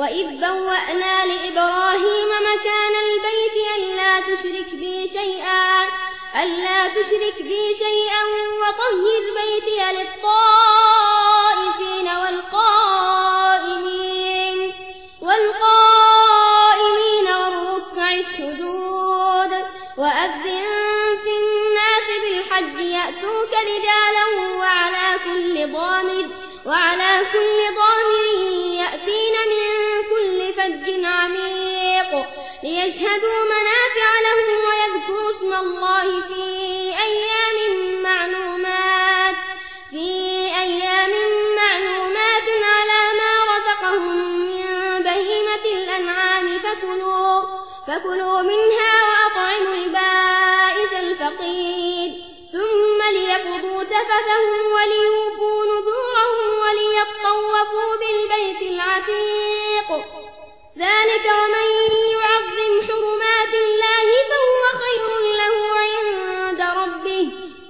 وإذ بوأنا لإبراهيم مكان البيت ألا تشرك بي شيئا ألا تشرك بي شيئا وطهر بيتي للطائفين والقائمين والقائمين والركع السجود وأذن في الناس بالحج يأتوك رجالا وعلى كل ضامر وعلى كل ليشهدوا منافع لهم ويذكروا اسم الله في أيام معلومات في أيام معلومات على ما رزقهم من بهيمة الأنعام. فكلوا, فكلوا منها وأطعموا البائس الفقير ثم ليقضوا تفثهم وليوفوا